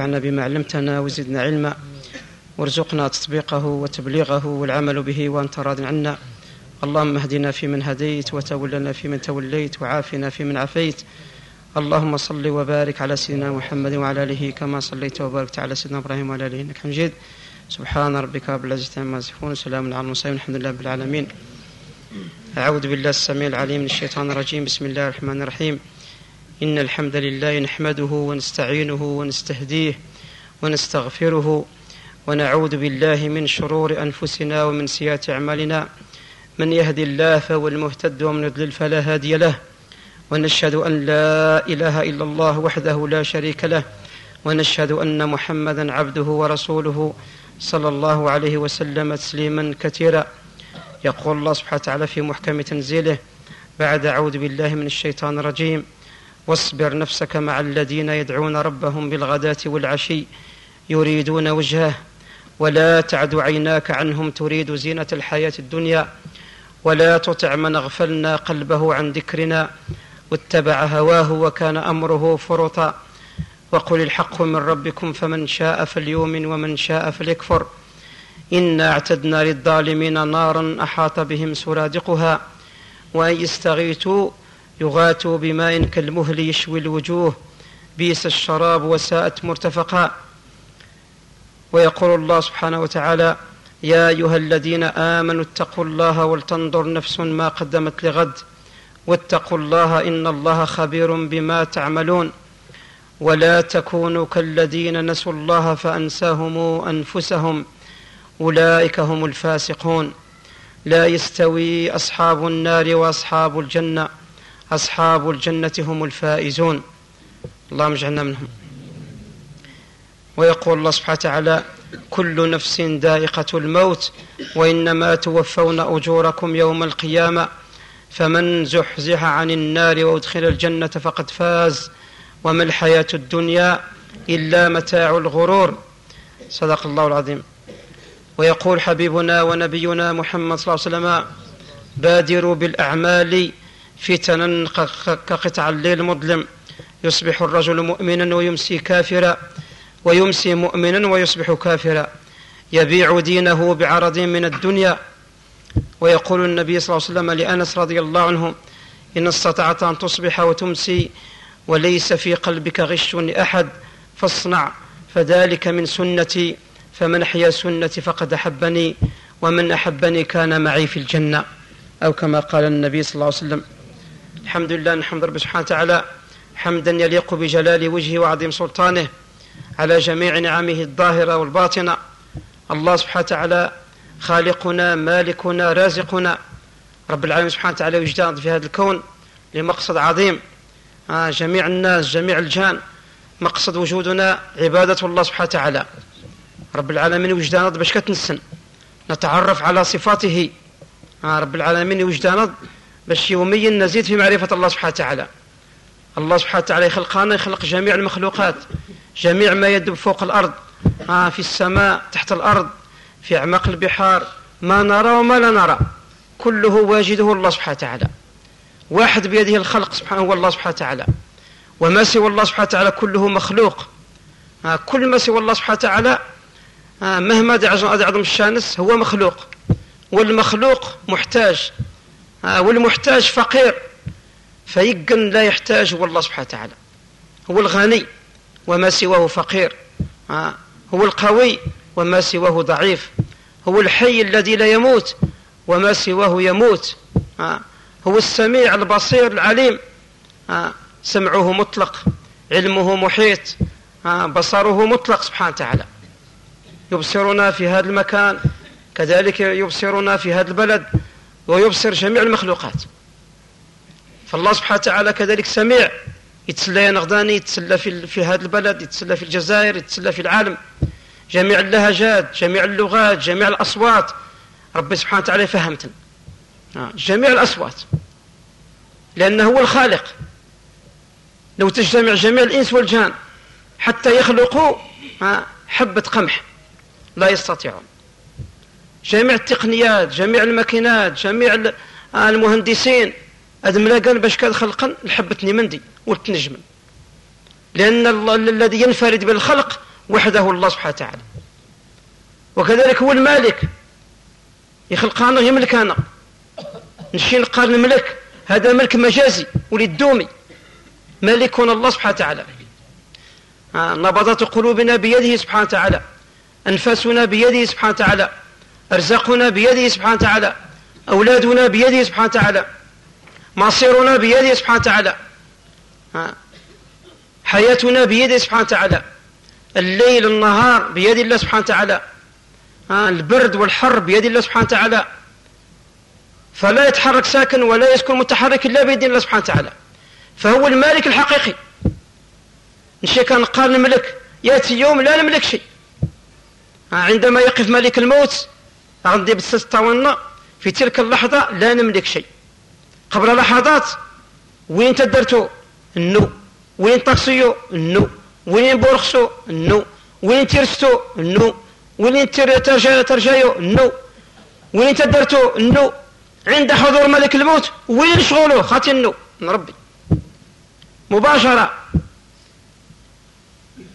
عنا بما علمتنا وزدنا علما. وارزقنا تطبيقه وتبليغه والعمل به وأنت راض عنا. اللهم اهدنا فيمن هديت وتولنا فيمن توليت وعافنا فيمن عافيت. اللهم صل وبارك على سيدنا محمد وعلى آله كما صليت وباركت على سيدنا إبراهيم وعلى آله إنك حميد. سبحان ربك رب العزة عما يصفون. وسلام على المرسلين الحمد لله رب العالمين. أعوذ بالله السميع العليم من الشيطان الرجيم. بسم الله الرحمن الرحيم. إن الحمد لله نحمده ونستعينه ونستهديه ونستغفره ونعوذ بالله من شرور أنفسنا ومن سيئات أعمالنا. من يهدي الله فهو المهتد ومن يضلل فلا هادي له. ونشهد أن لا إله إلا الله وحده لا شريك له. ونشهد أن محمدا عبده ورسوله صلى الله عليه وسلم تسليما كثيرا. يقول الله سبحانه وتعالى في محكم تنزيله بعد أعوذ بالله من الشيطان الرجيم. واصبر نفسك مع الذين يدعون ربهم بالغداة والعشي يريدون وجهه ولا تعد عيناك عنهم تريد زينة الحياة الدنيا ولا تطع من اغفلنا قلبه عن ذكرنا واتبع هواه وكان أمره فرطا وقل الحق من ربكم فمن شاء فليؤمن ومن شاء فليكفر إنا اعتدنا للظالمين نارا أحاط بهم سرادقها وإن يستغيثوا يغاتوا بماء كالمهل يشوي الوجوه بيس الشراب وساءت مرتفقا. ويقول الله سبحانه وتعالى يا أيها الذين آمنوا اتقوا الله ولتنظر نفس ما قدمت لغد واتقوا الله إن الله خبير بما تعملون. ولا تكونوا كالذين نسوا الله فأنساهم أنفسهم أولئك هم الفاسقون. لا يستوي أصحاب النار وأصحاب الجنة. أصحاب الجنة هم الفائزون. اللهم اجعلنا منهم. ويقول الله سبحانه وتعالى كل نفس ذائقة الموت وإنما توفون أجوركم يوم القيامة فمن زحزح عن النار وأدخل الجنة فقد فاز وما الحياة الدنيا إلا متاع الغرور. صدق الله العظيم. ويقول حبيبنا ونبينا محمد صلى الله عليه وسلم بادروا بالأعمال فتنا كقطع الليل مظلم. يصبح الرجل مؤمنا ويمسي كافرا ويمسي مؤمنا ويصبح كافرا. يبيع دينه بعرض من الدنيا. ويقول النبي صلى الله عليه وسلم لأنس رضي الله عنه إن استطعت أن تصبح وتمسي وليس في قلبك غش لأحد فاصنع فذلك من سنتي فمن أحيا سنتي فقد أحبني ومن أحبني كان معي في الجنة. أو كما قال النبي صلى الله عليه وسلم الحمد لله نحمد ربي سبحانه وتعالى حمدا يليق بجلال وجهه وعظيم سلطانه على جميع نعمه الظاهرة والباطنة. الله سبحانه وتعالى خالقنا مالكنا رازقنا. رب العالمين سبحانه وتعالى وجدان في هذا الكون لمقصد عظيم. آه جميع الناس جميع الجان مقصد وجودنا عبادة الله سبحانه وتعالى. رب العالمين وجدان باش كتنسن. نتعرف على صفاته. آه رب العالمين وجدان باش يوميا نزيد في معرفة الله سبحانه وتعالى. الله سبحانه وتعالى يخلقنا يخلق جميع المخلوقات جميع ما يدب فوق الأرض. آه في السماء تحت الأرض في أعماق البحار. ما نرى وما لا نرى. كله واجده الله سبحانه وتعالى. واحد بيده الخلق سبحانه هو الله سبحانه وتعالى. وما سوى الله سبحانه وتعالى كله مخلوق. آه كل ما سوى الله سبحانه وتعالى آه مهما دعظم الشانس هو مخلوق. والمخلوق محتاج. والمحتاج فقير. فيقن لا يحتاج هو الله سبحانه وتعالى. هو الغني وما سواه فقير. آه، هو القوي وما سواه ضعيف. هو الحي الذي لا يموت وما سواه يموت. آه، هو السميع البصير العليم. سمعه مطلق علمه محيط. بصره مطلق سبحانه وتعالى. يبصرنا في هذا المكان كذلك يبصرنا في هذا البلد. ويبصر جميع المخلوقات. فالله سبحانه وتعالى كذلك سميع. يتسلى ينغداني يتسلى في, في هذا البلد يتسلى في الجزائر يتسلى في العالم. جميع اللهجات جميع اللغات جميع الأصوات. ربي سبحانه وتعالى فهمتنا. آه، جميع الأصوات. لأنه هو الخالق. لو تجتمع جميع الإنس والجان حتى يخلقوا آه، حبة قمح لا يستطيعون. جميع التقنيات جميع الماكينات جميع المهندسين. هذا ملاقان باش كان خلقا الحبة نيمندي والتنجم لأن الذي ينفرد بالخلق وحده الله سبحانه وتعالى. وكذلك هو المالك. يخلق أنا يملك أنا. نشي نقارن الملك. هذا ملك مجازي ولد دومي مالكنا الله سبحانه وتعالى. آه، نبضات قلوبنا بيده سبحانه وتعالى. أنفاسنا بيده سبحانه وتعالى. أرزاقنا بيده سبحانه وتعالى. أولادنا بيده سبحانه وتعالى. مصيرنا بيده سبحانه وتعالى. حياتنا بيده سبحانه وتعالى. الليل النهار بيد الله سبحانه وتعالى. البرد والحر بيد الله سبحانه وتعالى. فلا يتحرك ساكن ولا يسكن متحرك إلا بيد الله سبحانه وتعالى. فهو المالك الحقيقي. نشي كان قال الملك يأتي يوم لا نملك شيء. عندما يقف ملك الموت عندي بالستة في تلك اللحظة لا نملك شيء. قبل لحظات وين تدرتو؟ النو. وين طاكسيو النو. وين بورخسو النو. وين ترستو النو. وين ترجايو النو. وين تدرتو؟ النو. عند حضور ملك الموت وين شغله خاتي النو. ربي. مباشرة.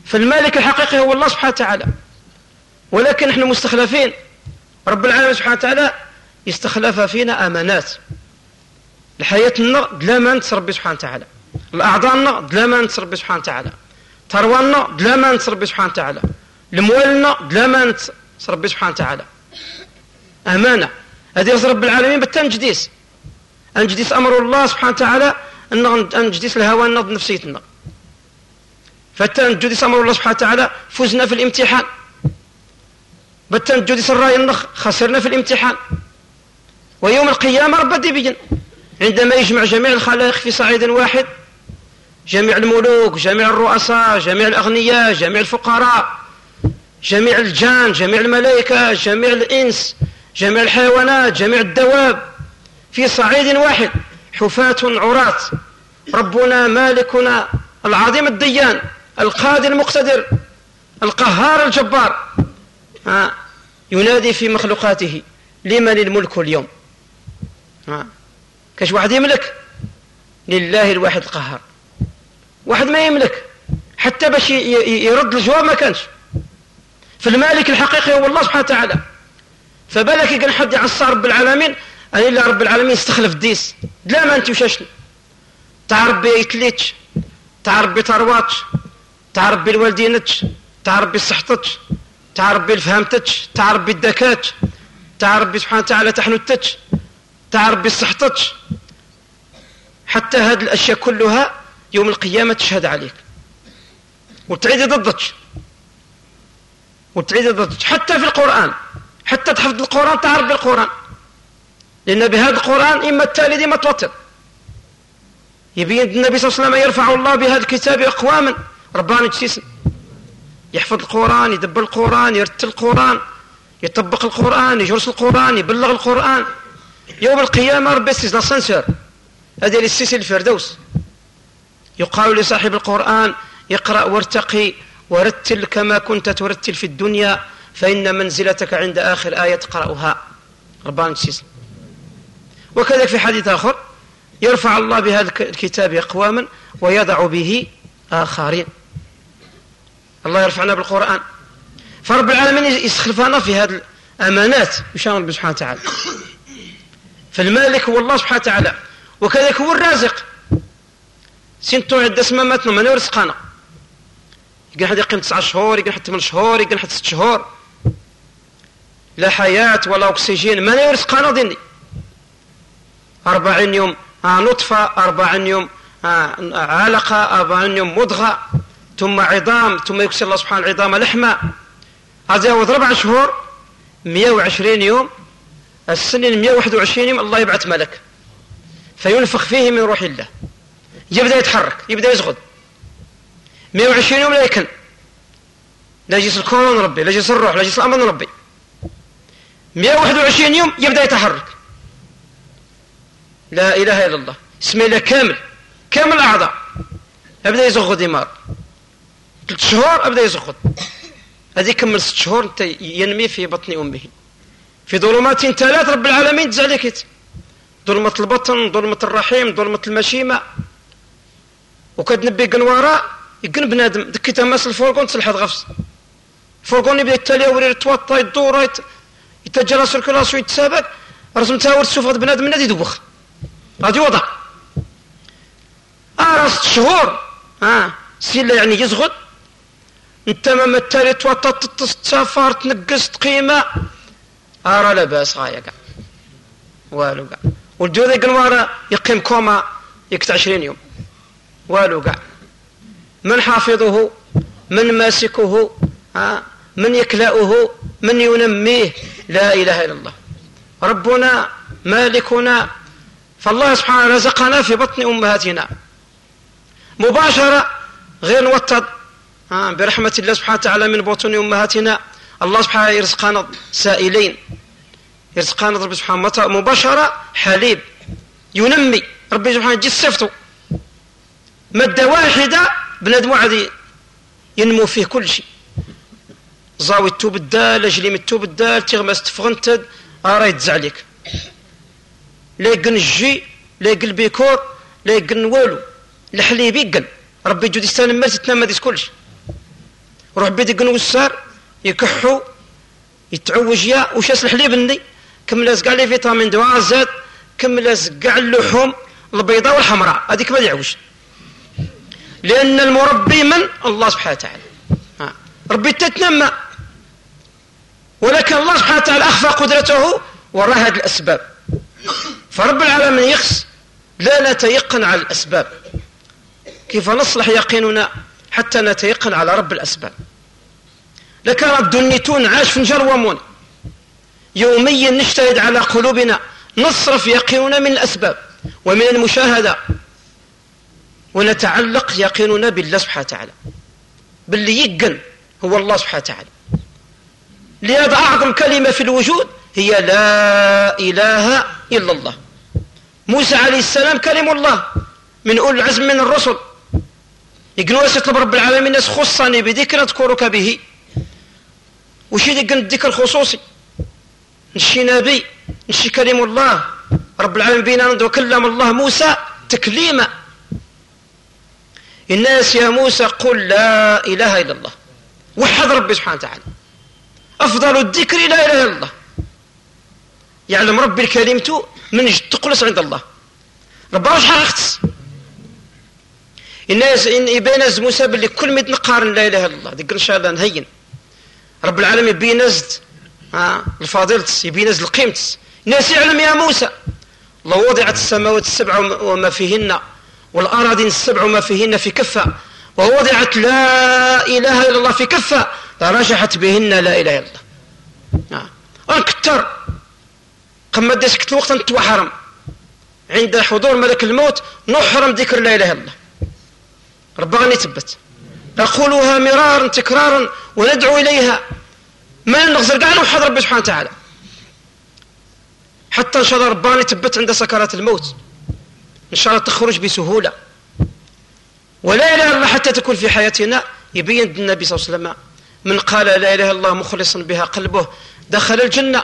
فالمالك الحقيقي هو الله سبحانه وتعالى. ولكن نحن مستخلفين. رب العالمين سبحانه وتعالى يستخلف فينا أمانات. لحياتنا دلامانت ربي سبحانه وتعالى. الأعضاءنا دلامانت ربي سبحانه وتعالى. ثرواننا دلامانت ربي سبحانه وتعالى. الموالنا دلامانت ربي سبحانه وتعالى. أمانة. هذه رب العالمين بالتنجديس. أنجديس أمر الله سبحانه وتعالى أن نجديس الهوى نض نفسيتنا فتنجديس أمر الله سبحانه وتعالى فزنا في الامتحان. بالتنجديس الرأي النخ خسرنا في الامتحان. ويوم القيامة رب بيجن. عندما يجمع جميع الخلائق في صعيد واحد جميع الملوك جميع الرؤساء جميع الأغنياء جميع الفقراء جميع الجان جميع الملائكة جميع الإنس جميع الحيوانات جميع الدواب. في صعيد واحد حفاة عراة. ربنا مالكنا العظيم الديان القادر المقتدر القهار الجبار. ينادي في مخلوقاته لمن الملك اليوم؟ كاش واحد يملك؟ لله الواحد القهار. واحد ما يملك حتى باش يرد الجواب ما كانش. فالمالك الحقيقي هو الله سبحانه وتعالى. فبالك كان حد يعصى رب العالمين أن إلا رب العالمين يستخلف ديس. لا ما أنت وشاشني. تاع ربي يتليتش تاع ربي ترواتش تاع ربي الوالدينتش تاع ربي صحتتش. تاع ربي الفهمتش تاع ربي الدكاتش تاع ربي سبحانه وتعالى تحنتتش تاع ربي صحتتش حتى هذه الأشياء كلها يوم القيامة تشهد عليك. وتعيد ضدك. وتعيد ضدك. حتى في القرآن. حتى تحفظ القرآن تعرف بالقرآن. لأن بهذا القرآن إما التالي دي ما توتر يبين النبي صلى الله عليه وسلم يرفع الله بهذا الكتاب أقواما. رباني جسيسا يحفظ القرآن يدبر القرآن يرتل القرآن يطبق القرآن يجرس القرآن يبلغ القرآن. يوم القيامة ربي يسيس لاسانسور هذه للسيس الفردوس. يقال لصاحب القرآن اقرأ وارتقي ورتل كما كنت ترتل في الدنيا فإن منزلتك عند آخر آية تقرأها. ربان سيس وكذلك في حديث آخر يرفع الله بهذا الكتاب أقواما ويضع به آخرين. الله يرفعنا بالقرآن. فرب العالمين يسخلفنا في هذه الأمانات يشاء رب سبحانه وتعالى. فالمالك هو الله سبحانه وتعالى وكذلك هو الرازق. سنتو عند اسماماتنا من يرزقنا يقول حد يقيم تسعة شهور يقول حد ثمان شهور يقول حد ست شهور. لا حياة ولا أكسجين من يرزقنا ديني. أربعين يوم آه، نطفة أربعين يوم آه، علقة أربعين يوم مضغة. ثم عظام ثم يكسر الله سبحانه العظام لحمة. هو أربع شهور 120 يوم. السنين 121 يوم الله يبعث ملك. فينفخ فيه من روح الله. يبدأ يتحرك يبدأ يزغد 120 يوم لا يكن. لا يجلس الكون ربي لا يجلس الروح لا يجلس الأمر ربي. 121 يوم يبدأ يتحرك. لا إله إلا الله. اسم الله كامل. كامل الأعضاء. أبدأ يزغد يمار ثلاث شهور أبدأ يزغد هذه كمل ست شهور أنت ينمي في بطن أمه. في ظلمات ثلاث رب العالمين تزع عليك ظلمة البطن ظلمة الرحيم ظلمة المشيمة. وكتنبي قنوارا يقن بنادم. دكيتها ماس الفورقون تصلح غفص. الفرقون يبدا يتالي وري يتوطى يدور يتجرى سيركولاسيون يتسابق رسم تاور تشوف هذا بنادم نادي يدوخ. غادي يوضع. آه راس شهور. آه سيلا يعني يزغد. انت ما توطى تسافر تنقص قيمة ارى لاباس غاية كاع والو كاع والجو ذا قنوارا يقيم كوما يكت عشرين يوم والو كاع من حافظه من ماسكه من يكلأه من ينميه لا إله إلا الله ربنا مالكنا فالله سبحانه رزقنا في بطن أمهاتنا مباشرة غير نوطد برحمة الله سبحانه وتعالى من بطن أمهاتنا. الله سبحانه يرزقنا سائلين. يرزقنا ربي سبحانه مباشرة حليب. ينمي. ربي سبحانه يجي صفته مادة واحدة بنادم واحد ينمو فيه كل شيء. زاوي التوب الدال أجلي التوب الدال تغمس تفغنتد ارا يتزع عليك. لا يقن الجي لا يقن البيكور لا يقن والو. الحليب يقن. ربي جود يستلم مال تتنام ديس كلشي روح بيد يقن وسار يكحو يتعوج يا وشاس الحليب الني كم لازق عليه فيتامين دو زاد كم لازق على اللحوم البيضاء والحمراء؟ هذيك ما يعوج. لأن المربي من؟ الله سبحانه وتعالى. ربي تتنمى. ولكن الله سبحانه وتعالى أخفى قدرته وراء هذه الأسباب. فرب العالمين يخص لا نتيقن على الأسباب. كيف نصلح يقيننا؟ حتى نتيقن على رب الأسباب. لكان الدنيتون عاش في نجر ومون. يوميا نجتهد على قلوبنا نصرف يقيننا من الأسباب ومن المشاهدة. ونتعلق يقيننا بالله سبحانه وتعالى. باللي يقن هو الله سبحانه وتعالى. لهذا أعظم كلمة في الوجود هي لا إله إلا الله. موسى عليه السلام كلم الله من أولي العزم من الرسل. يقنوا يطلب رب العالمين الناس خصني بذكر أذكرك به. وش يدقن الذكر الخصوصي نشي نبي نشي كلم الله. رب العالمين بينا وكلم الله موسى تكليما الناس يا موسى قل لا إله إلا الله. وحد ربي سبحانه وتعالى. أفضل الذكر لا إله إلا الله. يعلم ربي الكلمة من تقلص عند الله. ربنا شحال أختص. الناس إن يبين موسى باللي كل ما نقارن لا إله إلا الله. ديك إن شاء الله نهين. رب العالمين بينزد ها الفاضلة يبينزد القيمة. الناس يعلم يا موسى. الله وضعت السماوات السبع وما فيهن والأراضين السبع وما فيهن في كفة. ووضعت لا إله إلا الله في كفة. فرجحت بهن لا إله إلا الله. نعم أكثر قم ديسك الوقت أنت وحرم. عند حضور ملك الموت نحرم ذكر لا إله إلا الله. ربنا يثبت. نقولها مرارا تكرارا وندعو إليها. ما نغزر قاعد نوحد ربي سبحانه وتعالى. حتى إن شاء الله ربنا يثبت عند سكرات الموت. إن شاء الله تخرج بسهولة. ولا إله إلا الله حتى تكون في حياتنا. يبين النبي صلى الله عليه وسلم. من قال لا إله إلا الله مخلصا بها قلبه دخل الجنة.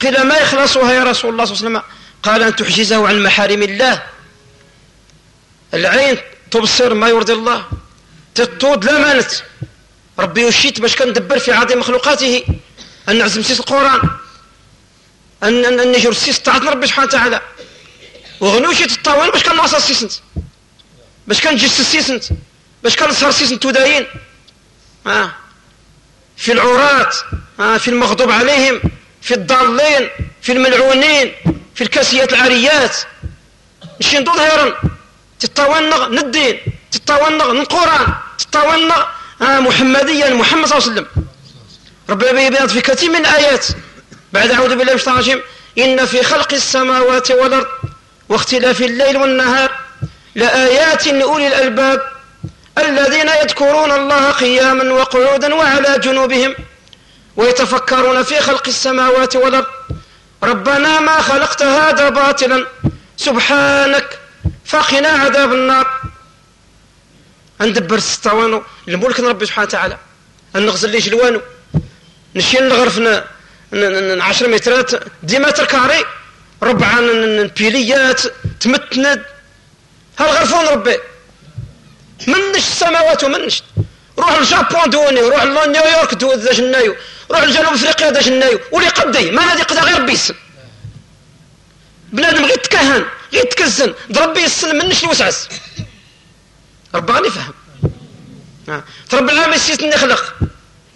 قيل ما يخلصها يا رسول الله صلى الله عليه وسلم؟ قال أن تحجزه عن محارم الله. العين تبصر ما يرضي الله. تطود لا مانت. ربي يشيت باش كندبر في عظيم مخلوقاته. أن نعزم سيس القرآن. أن أن نجر سيس طاعة ربي سبحانه وتعالى. وغنوشي تطاول باش كنعصى سيسنت باش كنجس سيسنت باش كنصهر سيسنت وداين آه. في العراة. آه. في المغضوب عليهم. في الضالين. في الملعونين. في الكاسيات العاريات. مشي ظهرا تتونغ ندين تتونغ القرآن تتونغ آه محمديا محمد صلى الله عليه وسلم. ربنا يبيض في كثير من الآيات. بعد أعوذ بالله من الشيطان الرجيم. إن في خلق السماوات والأرض واختلاف الليل والنهار لآيات لأولي الألباب الذين يذكرون الله قياما وقعودا وعلى جنوبهم ويتفكرون في خلق السماوات والأرض. ربنا ما خلقت هذا باطلا. سبحانك فقنا عذاب النار. ندبر ستوانو الملك ربي سبحانه وتعالى. نغزل لي جلوانو نشي نغرف 10 مترات دي متر كاري ربعا بيليات تمتند. هل غرفون ربي؟ منش السماوات ومنش روح للجابون دوني روح لنيويورك جنايو روح لجنوب افريقيا دا جنايو ولي قدي ما نادي قدا غير بيسن بنادم غير تكهن غير تكزن ضرب السن منش الوسعس رباني فهم فرب العالمين سيتني خلق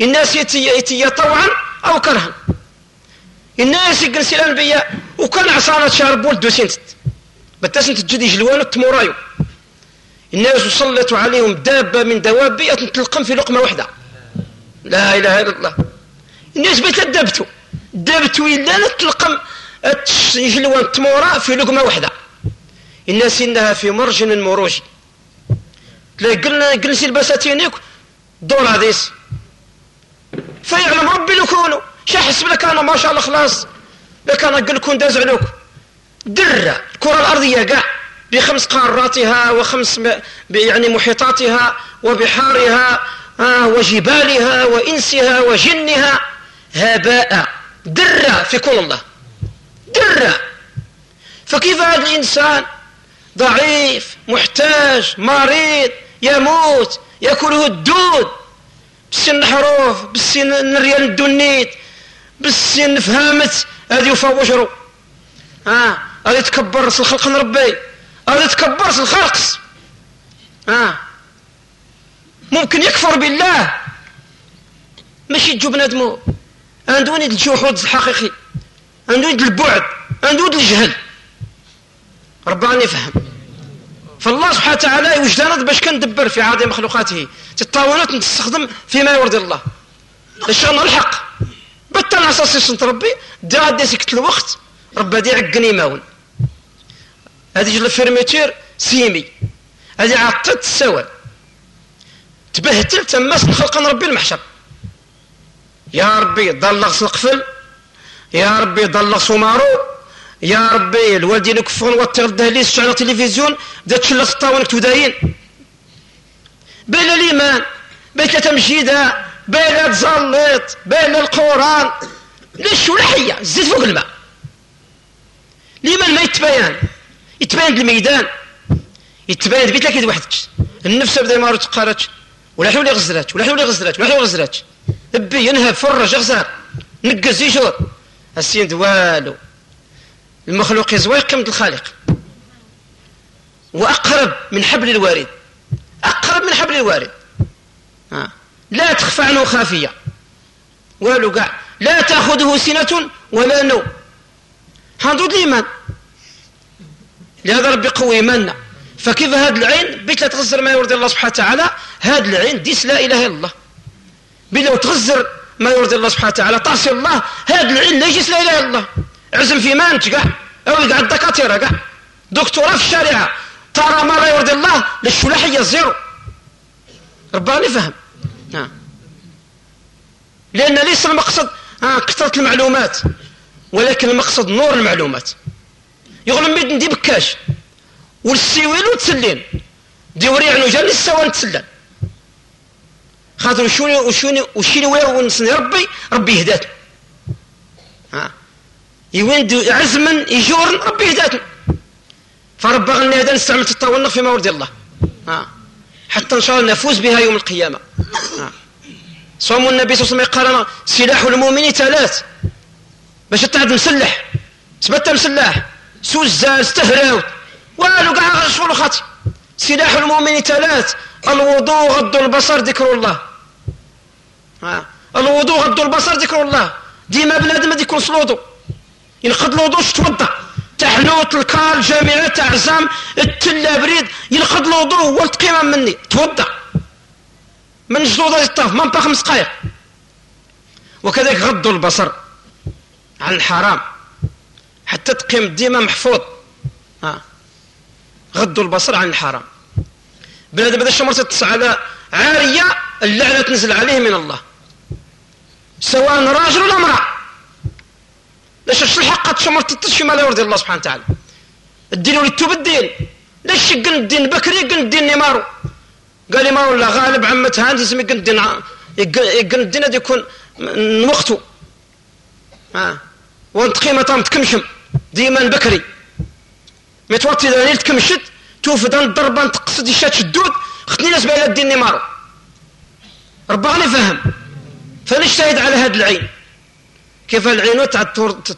الناس يتي طوعا أو كرها الناس يقنسي الأنبياء وكان عصارة شارب ولد وسنت بتسنت تجدي جلوان التمورايو الناس سلطوا عليهم دابة من دواب تلقم في لقمة واحدة لا إله إلا الله. الناس بيتدبتوا دبتوا إلا تلقم جلوان التمورا في لقمة واحدة الناس إنها في مرج من مروج تلاقي قلنا جلسي البساتينيك دور هذيس فيعلم ربي لكونوا شحسب لك أنا؟ ما شاء الله خلاص. لك أنا قل كون داز علوك درة. الكرة الأرضية قاع بخمس قاراتها وخمس يعني محيطاتها وبحارها آه، وجبالها وإنسها وجنها. هباء. درة في كل الله. درة. فكيف هذا الإنسان؟ ضعيف محتاج مريض يموت يأكله الدود. بالسن حروف بالسن الريال الدنيت بالسن فهمت. هذه يفوجروا آه هذه تكبر الخلق هذا تكبر الخلق. آه ممكن يكفر بالله. ماشي تجو بنادمو عنده ولد الجحود الحقيقي. عنده ولد البعد عنده ولد الجهل. ربنا يفهم. فالله سبحانه وتعالى يوجدنا باش كندبر في عادة مخلوقاته؟ تطاولات نستخدم فيما يرضي الله. الشغل الحق. بطل اساسي سنت ربي دا دي سكت الوقت ربي دي عقني ماون هذه جل الفيرميتير سيمي. هذه عطت السوال تبهتل تماس خلق ربي المحشر. يا ربي ضلغ القفل يا ربي ضلغ سمارو يا ربي الوالدين يكفون وطير الدهليز على التلفزيون بدا تشلق الطاونك تداين بين الإيمان بين تمجيدة بين تزلط بين القرآن. ليش ولا حية؟ زيد فوق الماء. الإيمان ما يتبين يتبين الميدان يتبين بيت لك وحدك. النفس بدا ما تقارت ولا حول غزرات ولا حول غزرات ولا حول غزرات ابي ينهب فرج غزار نقز يشور. السين والو المخلوق يزوي قيمة الخالق. وأقرب من حبل الوارد. أقرب من حبل الوارد. ها. لا تخفى عنه خافية. والو قاع. لا تأخذه سنة ولا نوم. هذا الإيمان. لهذا ربي قوي إيماننا. فكيف هذا العين؟ بيت لا تغزر ما يرضي الله سبحانه وتعالى هذا العين ديس لا إله إلا الله. بلا تغزر ما يرضي الله سبحانه وتعالى. تعصي الله. هذا العين لا يجيس لا إله إلا الله؟ عزم في مانت كاع أو يقعد دكاترة كاع دكتوراه في الشارع. ترى ما لا يرضي الله للشلاحية زيرو. رباني فهم. نعم لأن ليس المقصد آه كثره المعلومات ولكن المقصد نور المعلومات. يغلم بيد ندي بكاش. والسيويل وتسلين دي وريع نجال لسه نتسلل خاطر وشوني وشوني وشيني ونسني ربي ربي يهدات ها؟ يوين عزما يجور ربي يهداتنا فرب غني هذا نستعمل تطاولنا فيما ورد الله. آه. حتى إن شاء الله نفوز بها يوم القيامة. آه. صوم النبي صلى الله عليه وسلم قال سلاح المؤمن ثلاث. باش تعد مسلح. تبت مسلح. سوزان استهراو والو كاع شغل خاطي سلاح المؤمن ثلاث. الوضوء غض البصر ذكر الله. الوضوء غض البصر ذكر الله. ديما بنادم يكون صلوطو ينقض الوضوء توضا تحلوت الكال جامعة عزام التلة بريد ينقض الوضوء والتقيمة مني. توضا من جدود الطاف من با خمس دقائق وكذلك غض البصر. عن الحرام. حتى تقيم ديما محفوظ. ها. غض البصر عن الحرام. بنادم بدا الشمر على عارية اللعنة تنزل عليه من الله. سواء راجل ولا امرأة. لاش الحق تشمر تتشي لا يرضي الله سبحانه وتعالى؟ الدين ولدتو بالدين لاش قن الدين بكري؟ قن الدين نيمارو قال لي ما ولا غالب عمة هاندي يسمي قن الدين قن الدين هذا يكون من وقته. ها؟ وانت قيمة تكمشم. ديما بكري. متوطي ذا تكمشت توفد ضربا تقصد يشات شدود خدني ناس بين الدين نيمارو ربي غني فهم. فنجتهد على هذا العين. كيف العين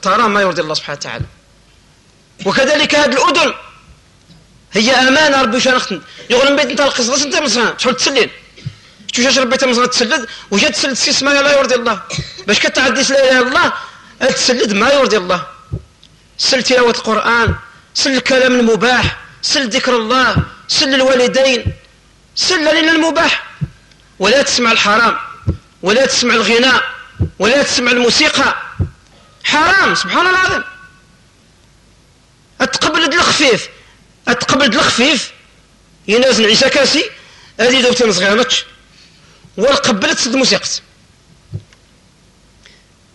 ترى ما يرضي الله سبحانه وتعالى. وكذلك هذه الأذن. هي أمانة ربي نختم؟ يقول من بيت انت القصة انت مثلا تحاول تسلين شوش ربي مثلا تسلد وجا تسلد سيس ما لا يرضي الله. باش كتعدي لا إله إلا الله تسلد ما يرضي الله. سل تلاوة القرآن سل الكلام المباح سل ذكر الله سل الوالدين سل لنا المباح. ولا تسمع الحرام. ولا تسمع الغناء ولا تسمع الموسيقى. حرام سبحان الله العظيم. أتقبل الخفيف أتقبل الخفيف. ينازل عيسى كاسي هذه دوتين صغيرتش والقبلت سد الموسيقى.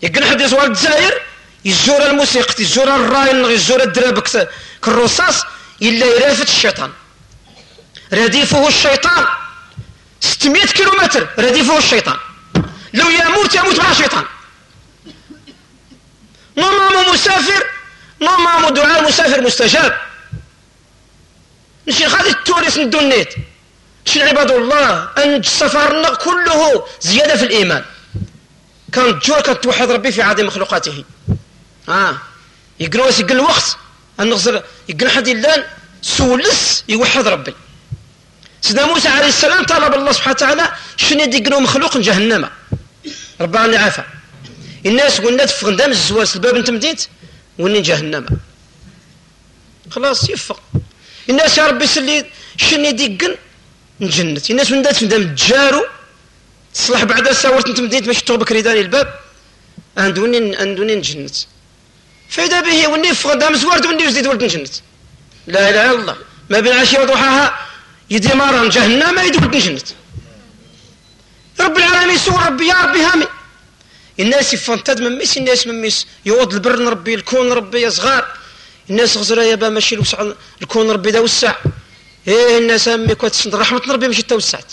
يقن حد يزوار الجزائر يزور الموسيقى يزور الراين يزور الدراب كالرصاص إلا يرافت الشيطان. رديفه الشيطان. 600 كيلومتر رديفه الشيطان. لو يموت يموت الشيطان. نمام مسافر نمام دعاء مسافر مستجاب. نشي غادي التوريس ندو النيت شي عباد الله؟ أن سفرنا كله زيادة في الإيمان. كان جور كانت توحد ربي في عظيم مخلوقاته. آه. يقنوا يقن الوقت أن نغزر يقن حد اللان سولس يوحد ربي. سيدنا موسى عليه السلام طلب الله سبحانه وتعالى شنو يدقنوا مخلوق جهنم. ربنا اللي عافى الناس قلنا تفقن دام الزواج الباب أنت مديت وني جهنم. خلاص يفق الناس يا ربي سلي شنو يدقن نجنت. الناس من دات مدام تجارو تصلح بعد ساورت أنت مدينت باش تغبك ريداني الباب اندوني اندوني نجنت. فإذا به وني فغدا مزورد وني وزيد ولد نجنت. لا إله إلا الله. ما بين عشيه وضحاها يدي مارا جهنم ما يدي ولد نجنت. رب العالمين سوى ربي يا ربي هامي. الناس من ميس الناس من ميس يوض البر ربي الكون ربي يا صغار. الناس غزرا يا با ماشي الوسع الكون ربي ذا وسع. إيه الناس امي كنت رحمة ربي ماشي توسعت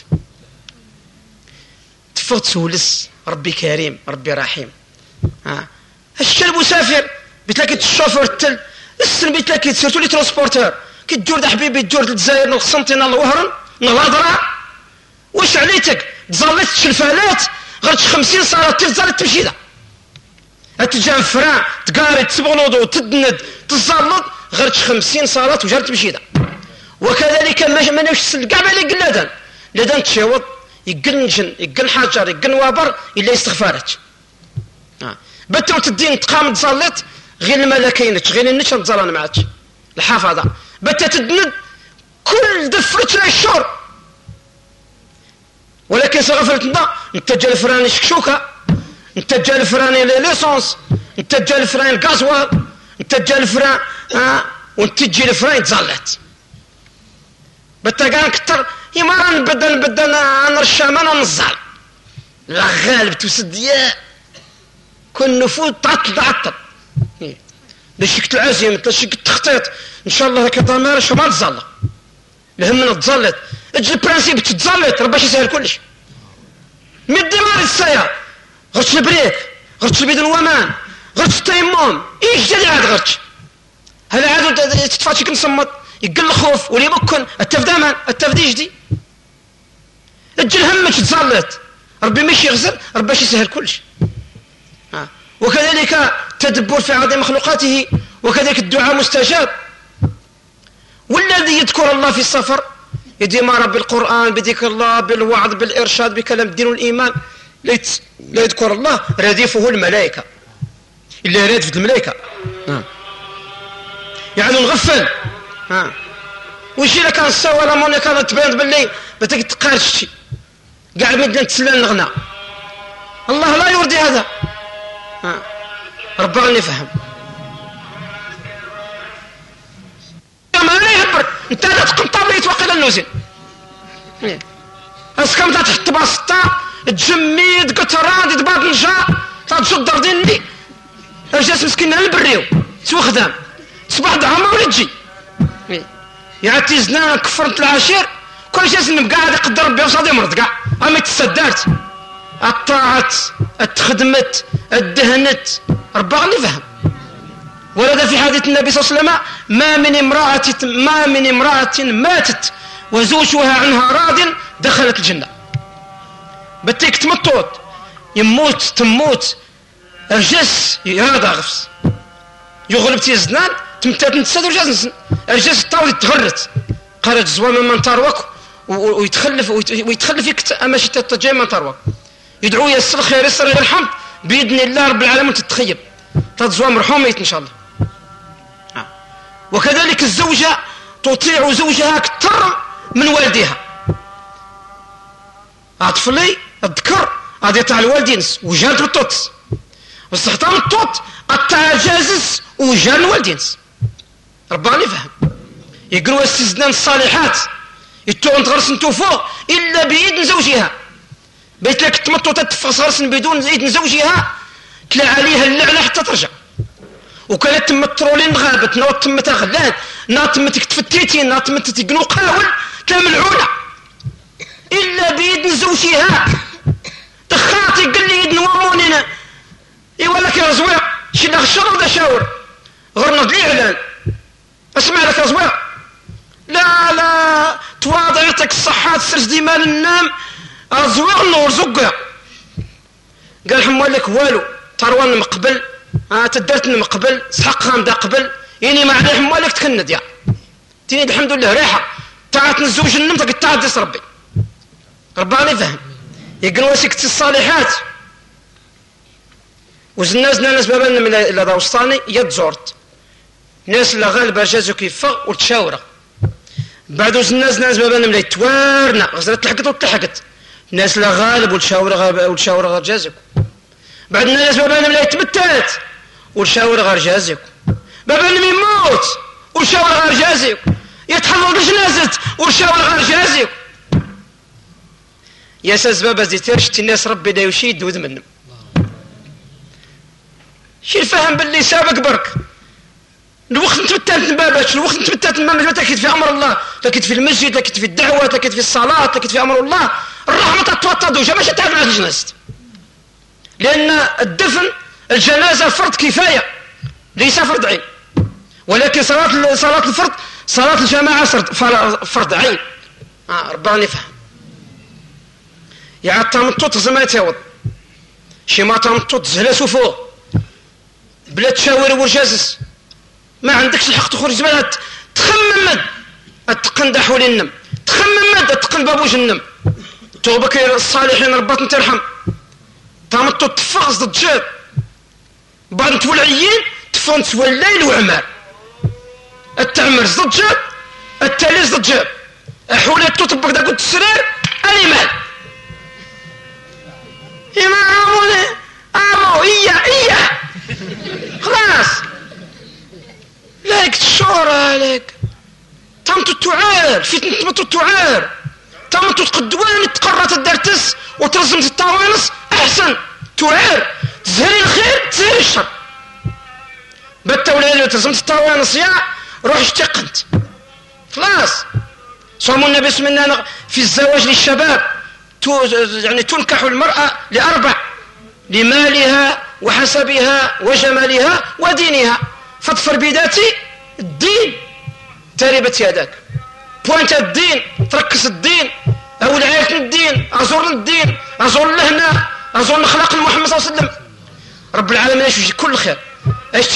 تفوت تسولس ربي كريم ربي رحيم. ها الشلب مسافر بتلاقي الشوفر التل. السن بتلاقي سيرتو لي ترونسبورتور. كي تجور دا حبيبي تجور للجزائر نغصنتي نال الوهرن نال واش عليتك؟ تزلت الشلفالات غير 50 صارت تزلت تمشي ذا اتجاه فران تقاري تبغنوضو تدند تزلط غير 50 صارت وجرت تمشي ذا وكذلك ما نفس كاع بالي قلادان لدان تشيوط يقل نجن يقل حجر يقل وابر إلا استغفارك آه. بتو تدين تقام تصلت غير الملكين غير النش تزالان معك الحافظة بتا تدند كل دفرت الشهر ولكن سغفلتنا انت جا الفراني شكشوكة انت جا الفراني ليسونس. انت جا الفراني الغازوال. انت جا الفران آه. وانت تجي الفراني تزالت بتا كتر يما نبدا نبدا نرشا ما ننزل لا غالب توسد يا. كل نفوذ تعطل تعطل. باش يكتل عزيم باش التخطيط إن شاء الله هكا ضمير شو ما تزلق الهم تزلط أجي البرانسيب تتزلط باش يسهل كلش مدي مال السيا غرتش البريك غرتش البيد الومان غرتش التيمون إيش جدي عاد غرتش هذا عاد تتفاتش كنصمت يقل الخوف ولي مكن التفدامان التفديج أجل همك تصلت ربي مش يغزر ربي يسهل كل شيء وكذلك تدبر في عظيم مخلوقاته وكذلك الدعاء مستجاب. والذي يذكر الله في السفر يديم بالقرآن بذكر الله بالوعظ بالإرشاد بكلام الدين والإيمان لا يذكر الله رديفه الملائكة. إلا ردفت الملائكة. يعني نغفل ها وشي إلا كان الصور موني كانت تبان باللي بتك تقارش شي. كاع المدينة تسلى الغنى الله لا يرضي هذا. ها ربي غني ما لا يهبر انت لا تقنطر لي توقع النوزين اسكم تحت بسطة تجميد قطران تباد نجا تجد درديني اجلس مسكين البريو. سوى خدام صباح دعما ولا تجي يعطي زنا كفرت العشير. كل شيء سنم قاعد يقدر ربي وصادي مرض كاع امي تصدرت الطاعت اتخدمت الدهنت ربي غني فهم. ورد في حديث النبي صلى الله عليه وسلم ما من امرأة ما من امرأة ماتت وزوجها عنها راض دخلت الجنة. بتيك تمطوط يموت تموت. الجس يهرد غفس يغلب تي الزنان تمتات نتساد ورجاز الجس طاوي تغرت قرج زوام من تاروك ويتخلف ويتخلف يكت اماشي تتجي من تاروك يدعو يسر خير يسر الحمد. باذن الله رب العالمين تتخيب. تزوام مرحوم إن شاء الله. وكذلك الزوجة تطيع زوجها أكثر من والدها. أطفلي الذكر غادي يطلع الوالدين وجال بالطوط من الطوط التعجازز وجال الوالدين. رباني فهم يقروا السزنان الصالحات. يتوغن تغرس فوق إلا بإذن زوجها. بيت لك تمطوطة تفغس غرسن بدون إذن زوجها تلا عليها اللعنة حتى ترجع. وكانت تم الترولين غابت نوت تم تغلان نوت تم تفتيتي نوت تم تقنو قاول تلا ملعونة إلا بإذن زوجها تخاطي قال لي إذن واموننا إيوا لك يا زوير شي الشر ولا شاور؟ غرنا لي إعلان اسمع لك يا زوير لا لا تواضعتك الصحة تسرس ديما النام أزوير النور زقها قال حمال لك والو تروان مقبل آه تدرت مقبل سحق غامدة قبل يعني ما عليه حمال لك تكند يا. تيني الحمد لله ريحة. تعات نزوج النم تقعد تعدس ربي. رباني فهم. يقنوا سكت الصالحات؟ وزنازنا ناس بابنا من إلى دوستاني يد زورت ناس اللي غالبا جازو كيفا وتشاورا بعد وزنازنا ناس بابنا من توارنا غزرت تلحقت وتلحقت. ناس اللي غالب والشاورة غالب والشاورة غير جازك. بعد الناس بابنا من تبتلت والشاورة غير جازك بابنا يموت والشاورة غير جازك يتحرك جنازت والشاورة غير جازك يا ساز بابا زيتيرش الناس ربي دا يشيد ود منهم. شي الفهم باللي سابق برك. الوقت نتبتات باباش الوقت نتبتات ما تكد في أمر الله تكد في المسجد تكد في الدعوة تكد في الصلاة تكد في أمر الله. الرحمة تتوطى دوجه ماشي تعرف على لأن الدفن الجنازة فرض كفاية ليس فرض عين. ولكن صلاة صلاة الفرض صلاة الجماعة فرض عين. آه ربنا يفهم يعاد تمطط زعما يتعوض شي ما تمطط زهلاسو فوق بلا تشاور ورجازس ما عندكش الحق تخرج زمان تخمم مد اتقن دحول النم. تخمم مد اتقن بابو جنم توبك الصالحين ربات ترحم تمطط ضد جاب بعد نتولعيين تفونت الليل وعمار التعمر ضد جاب التاليز ضد جاب. احولات تطبق دا قلت السرير اني مال إما عموني. عمو إيا إيا خلاص. لك تشورة لك تمتو التعار في تمتو التعار تمتو تقدوان تقرى تدرتس وترزم الطوانس أحسن. تعار تزهري الخير تزهري الشر. بالتولي ترزم الطوانس يا روح اشتقنت خلاص. صوموا النبي الله في الزواج للشباب يعني تنكح المرأة لأربع لمالها وحسبها وجمالها ودينها. فاظفر بذات الدين. تربت يدك بوانت الدين تركز الدين أو العيال الدين أزور الدين أزور لهنا. أزور الأخلاق محمد صلى الله عليه وسلم. رب العالمين إيش كل خير. إيش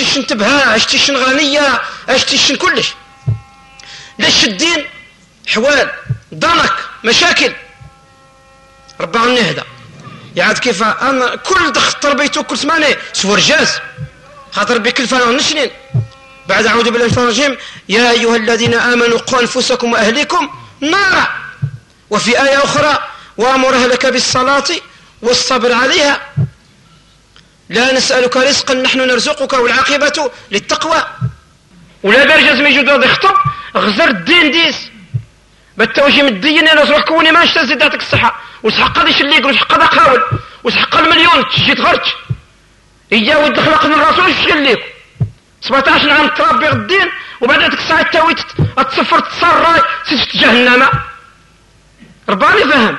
تشن غنية إيش تشن كلش. ليش الدين حوال ضنك مشاكل. ربع النهدة يعاد كيف أنا كل دخل تربيته كل سمانة سور جاز. خاطر بكل نشنين بعد أعوذ بالله من الرجيم. يا أيها الذين آمنوا قوا أنفسكم وأهليكم نارا. وفي آية أخرى وأمر أهلك بالصلاة والصبر عليها. لا نسألك رزقا نحن نرزقك والعاقبة للتقوى. ولا برجز من جدود يخطب غزر الدين ديس. بالتوجيه مدين أنا روح كوني ما اشتزي ذاتك الصحة. وسحق هذا يشليك وسحق هذا قاول وسحق المليون تجي تغرج. إياه ود خلق من الرسول إيش ليك؟ 17 عام تربي الدين وبعد ذلك الساعة تاوي تصفر تصراي سيست جهنم. رباني فهم.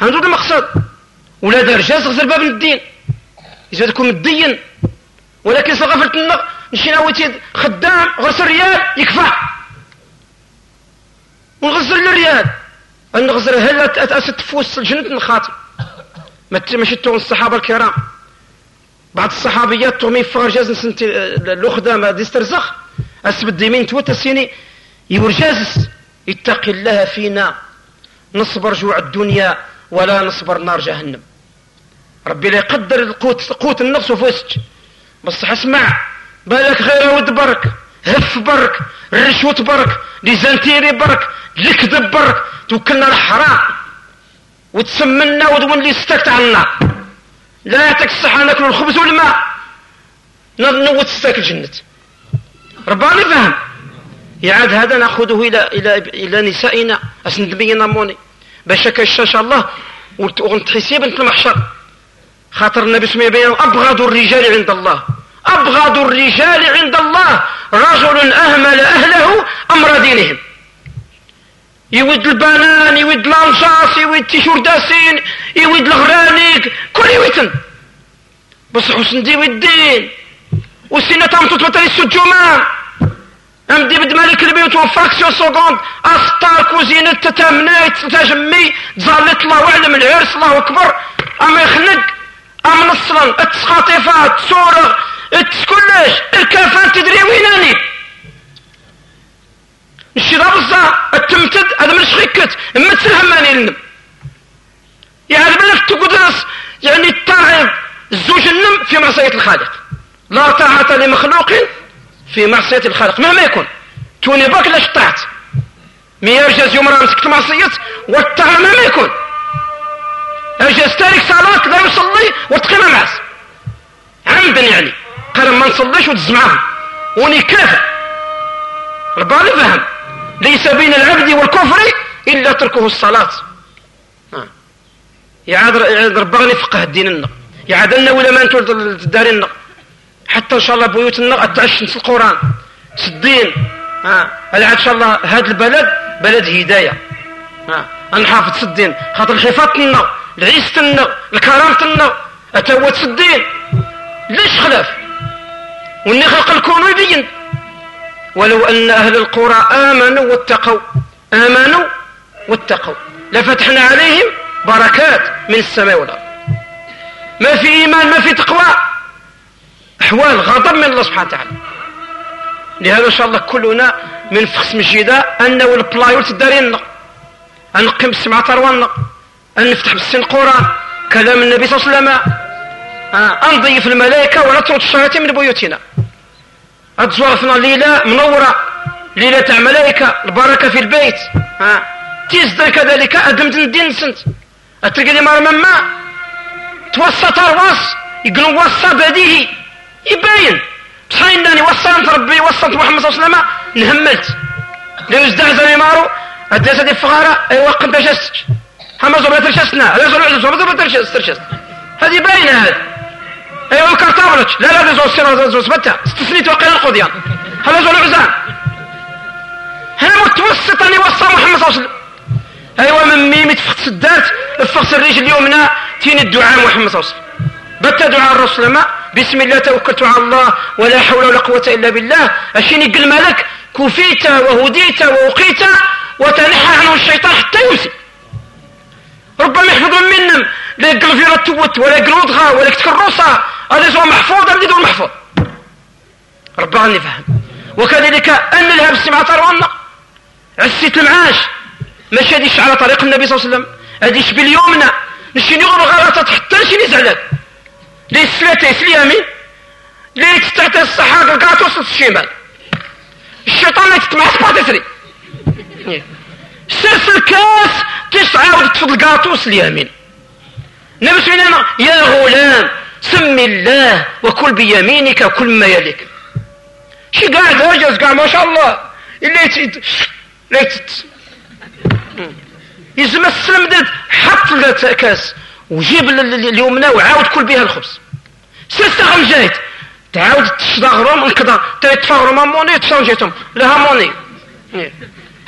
هندو المقصد ولا دار جاز غزر باب الدين. إذا تكون مدين ولكن ثقافة النق نشي ناوي خدام غرس الريال يكفى. ونغزر الريال نغزر هلا تفوس الجنة الخاطر ماشي تغن الصحابة الكرام. بعض الصحابيات تغمي فرجاز سنت الأخدام ديسترزخ أسبد يمين توتا سيني. يورجاز اتقي الله فينا. نصبر جوع الدنيا ولا نصبر نار جهنم. ربي لا يقدر القوت قوت النفس وفوسك بصح اسمع بالك غير ود برك هف برك الرشوة برك ليزانتيري برك الكذب برك توكلنا الحرام. وتسمنا ودون لي ستكت عنا. لا يعطيك الصحة ناكل الخبز والماء. نوت ستاك الجنة. رباني فهم. يعاد هذا نأخذه إلى إلى إلى نسائنا. اسند بينا موني باش كيشاش الله. ونتحسيب أنت المحشر. خاطر النبي سمي بين أبغض الرجال عند الله. أبغض الرجال عند الله. رجل أهمل أهله أمر دينهم. يود البنان يود الانشاص يود تيشورداسين يود الغرانيك كل يويتن بس حسن دي الدين. والسنة تامتو تمتلي السجومان امدي بد مالك البيوت وفراكسيون سكوند اسطار كوزينة تتامنيت تجمي تزالت الله واعلم العرس الله أكبر. أما يخنق ام نصلا التسقاطيفات سورة كلش الكافات تدري ويناني؟ الشيطان بزا التمتد هذا من شخيكت مثل هماني لنم يعني بالك تقدرس يعني الطاعم الزوج النم في معصية الخالق. لا طاعة لمخلوق في معصية الخالق مهما يكون. توني باك لاش طاعت. مي أرجاز يوم راه مسكت معصية والطاعة مهما يكون. أرجاز تارك صلاة لا يصلي وتقيم معس عمدا يعني. قال ما نصليش وتز معاهم وني كافر رباني فهم ليس بين العبد والكفر إلا تركه الصلاة. يعاد رباني فقه الدين النق. يعاد لنا ولا ما انتو الدارين حتى إن شاء الله بيوتنا تعش القرآن. سدين. ها. إن شاء الله هذا البلد بلد هداية. ها. نحافظ سدين. خاطر الحفاظ العيس الكرامة اتوت سدين ليش خلاف؟ واللي خلق الكون يبين. ولو أن أهل القرى آمنوا واتقوا آمنوا واتقوا. لفتحنا عليهم بركات من السماء والأرض. ما في إيمان ما في تقوى. أحوال غضب من الله سبحانه وتعالى. لهذا إن شاء الله كلنا من فخس مجيدة أنه البلايول تدارين أنقم السمعة تروان أن نفتح بالسن القرآن كلام النبي صلى الله عليه وسلم. آه. أنضيف الملائكة ولا ترد الشياطين من بيوتنا. أتزورفنا ليلة منورة ليلة تاع ملائكة البركة في البيت. آه. تيزدر كذلك أدمت الدين سنت. أتلقى لي مار مما توسط رواس يقولوا وصى بديهي يبين بصح انني وصلت ربي وصلت محمد صلى الله عليه وسلم نهملت. لو ازدعز مارو الدراسه دي فغاره ايوا قمت شست هما زوبا ترشستنا. لا زوبا زوبا زوبا ترشست ترشست. هذه باينة هذه. ايوا الكارتابلت لا لا زوبا سيرا زوبا سبتا استثنيت وقيل القضيان هذا زوبا العزام هنا متوسط اني وصل محمد صلى الله عليه وسلم. ايوا من ميمة فخت سدات فخت الرجل اليمنى تين الدعاء محمد صلى الله عليه وسلم. بت دعاء الرسول ما؟ بسم الله توكلت على الله ولا حول ولا قوة إلا بالله. أشيني قل ملك كفيت وهديت ووقيت وتنحى عنه الشيطان حتى يوسف ربما يحفظ من منهم لا يقل في رتوت ولا يقل ولا يكتك هذا سوى محفوظ أم يدور محفوظ. ربما نفهم وكذلك أن لها بالسمعة تروانا عسيت المعاش ماشي هذيش على طريق النبي صلى الله عليه وسلم. هذيش باليومنا نشي نغر غلطات حتى نشي نزعلات لي سلاتيس اليمين لي تستعطي الصحاق الكاطوس الشمال الشيطان اللي تتمعس باتسري في الكاس تسعاود تفضل الكاطوس اليمين نبس مننا يا غلام سم الله وكل بيمينك وكل ما يليك. شي قاعد هاجز قاعد ما شاء الله. اللي تيت اللي تت يزم السلم حط الكاس وجيب اليمنى وعاود كل بها الخبز. سيستغل جايت تعاود تشدغرهم نكدا تيتفاغرهم هاموني تسانجيتهم لا هاموني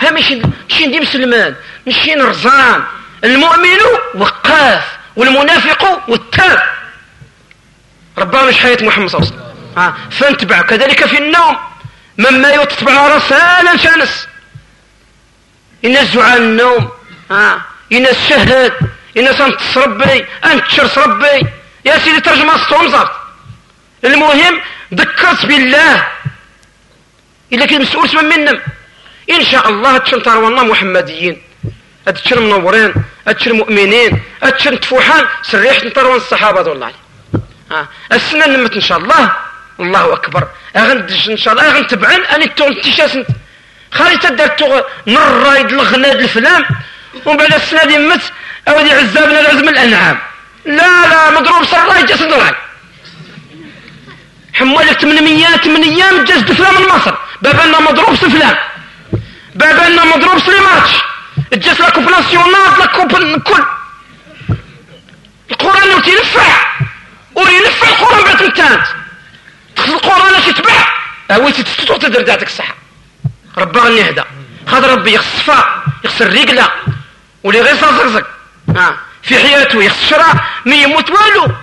ها ماشي ماشي ندي مسلمان ماشي رزان المؤمن وقاف والمنافق والتاب. ربما مش حياة محمد صلى الله عليه وسلم؟ ها فانتبع. كذلك في النوم مما يتبع رسالا شانس ينزع عن النوم ها ينزع الشهاد الناس انتص ربي انتشرس ربي. يا سيدي ترجمة صارت. المهم ذكرت بالله. إلا كان مسؤول سمن منهم إن شاء الله هتشن تروانا محمديين. هتشن منورين هتشن مؤمنين هتشن تفوحان سريح تروان الصحابة والله ها السنة نمت إن شاء الله. الله أكبر. أغندش إن شاء الله. أغنتبعن أني تون تشاسنت خالي تدار نر رايد الغناد الفلام. ومن بعد السنة دي مت أودي عزابنا العزم الأنعام. لا لا مضروب سراي جسد راي حمولك 800 8 جسد فلان من مصر بابنا مضروب سفلان بابنا مضروب سليماتش الجس لا كوب ناسيونال لا كوب كل القرآن وتي ينفع وري ينفع القرآن بعد انتانت القرآن اش يتبع اويتي تستطوع تدر ذاتك الصحة. ربي غني هدا. خاطر ربي يخص الصفا يخص الرجلة. ولي غير صازقزق ها في حياته يخص الشرع ما يموت والو.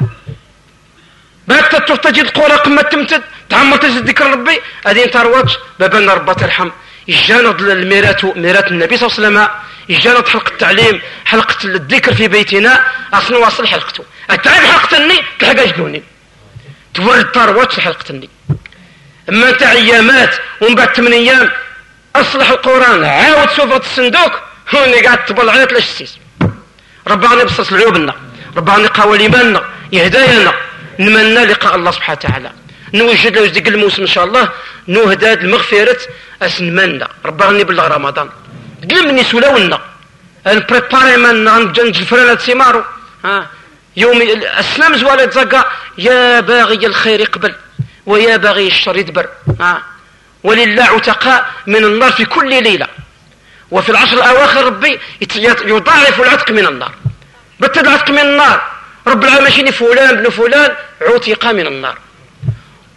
بات تجد القرى قمة تمتد. تعمر تجد ذكر ربي. هذه انت رواتش بابنا ربا ترحم. يجانا الميرات ميرات النبي صلى الله عليه وسلم. يجانا حلقة التعليم حلقة الذكر في بيتنا. أصلا واصل حلقته. حلقة الني تلحق جنوني تورد ترواتش حلقة الني أما أنت ايامات ومن بعد ثمان أيام أصلح القرآن. عاود سوفة الصندوق. هوني قاعد تبل عيط لاش السيس ربنا يبصص العيوبنا ربنا يقوى إيماننا يهداينا نمنى لقاء الله سبحانه وتعالى. نوجد له ديك الموسم إن شاء الله نهداد المغفرة اسنمنا ربنا نبلغ رمضان. قلمني سولونا نبريباري من نجنج الفرانة سيمارو. ها؟ يوم السلام زوالة زقا يا باغي الخير يقبل ويا باغي الشر يدبر ها؟ ولله عتقاء من النار في كل ليلة. وفي العشر الأواخر ربي يضاعف العتق من النار. بتد العتق من النار. رب العالمين فلان بن فلان عتق من النار.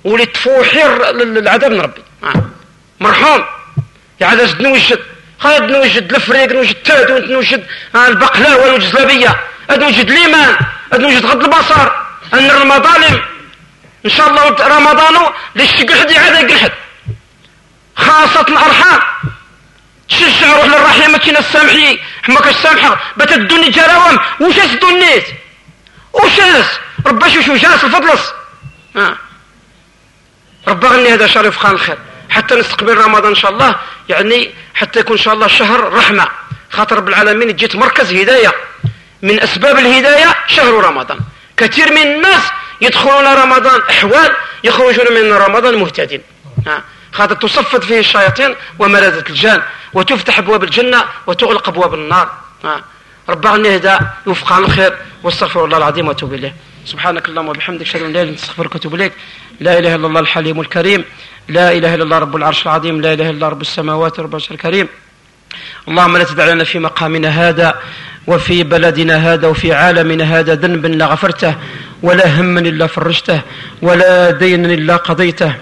ولتفوحير العذاب من ربي. آه. مرحوم. يا عدد نوجد. خالد نوجد الفريق نوجد تاد نوجد آه البقلاوة نوجد الزلابية نوجد ليمان نوجد غض البصر أن المظالم إن شاء الله رمضان ليش قحد يعاد قحد خاصة الأرحام. تشجع روح للرحيم كينا السامحي. حماك السامحة. بتدوني جراوم وش اسدونيت وش رباش وش جاس الفضلس. آه. رب غني هذا شرف خان الخير. حتى نستقبل رمضان إن شاء الله. يعني حتى يكون إن شاء الله شهر رحمة. خاطر رب العالمين جيت مركز هداية. من أسباب الهداية شهر رمضان. كثير من الناس يدخلون رمضان أحوال يخرجون من رمضان مهتدين. خاطر تصفد فيه الشياطين وملاذة الجان. وتفتح أبواب الجنة وتغلق أبواب النار. رب غني هدا يوفق عن الخير. واستغفر الله العظيم وأتوب إليه. سبحانك اللهم وبحمدك أشهد أن لا إله إلا أنت أستغفرك وأتوب إليك. لا إله إلا الله الحليم الكريم. لا إله إلا الله رب العرش العظيم. لا إله إلا رب السماوات ورب العرش الكريم. اللهم لا تدع لنا في مقامنا هذا وفي بلدنا هذا وفي عالمنا هذا ذنبا الا غفرته ولا هما إلا فرجته ولا دينا إلا قضيته.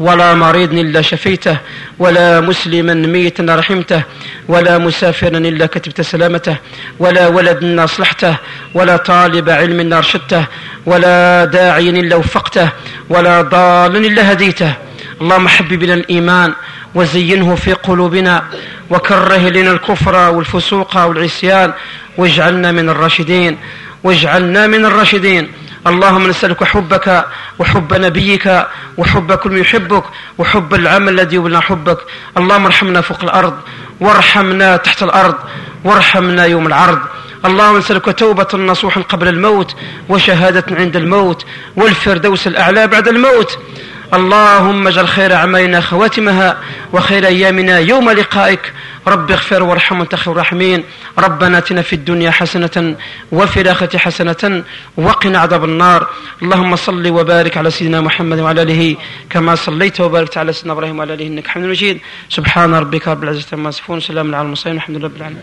ولا مريض إلا شفيته ولا مسلما ميتا رحمته ولا مسافرا إلا كتبت سلامته ولا ولد أصلحته ولا طالب علم أرشدته ولا داعي إلا وفقته ولا ضال إلا هديته. اللهم حبب لنا الإيمان وزينه في قلوبنا وكره لنا الكفر والفسوق والعصيان واجعلنا من الراشدين واجعلنا من الراشدين. اللهم نسألك حبك وحب نبيك وحب كل يحبك وحب العمل الذي يبنى حبك. اللهم ارحمنا فوق الأرض وارحمنا تحت الأرض وارحمنا يوم العرض. اللهم نسألك توبة نصوحا قبل الموت وشهادة عند الموت والفردوس الأعلى بعد الموت. اللهم اجعل خير أعمالنا خواتمها وخير أيامنا يوم لقائك. رب اغفر وارحم وأنت خير الراحمين. ربنا آتنا في الدنيا حسنة وفي الآخرة حسنة وقنا عذاب النار. اللهم صل وبارك على سيدنا محمد وعلى آله كما صليت وباركت على سيدنا إبراهيم وعلى آله إنك حميد مجيد. سبحان ربك رب العزة عما يصفون. سلام على المرسلين والحمد لله رب العالمين.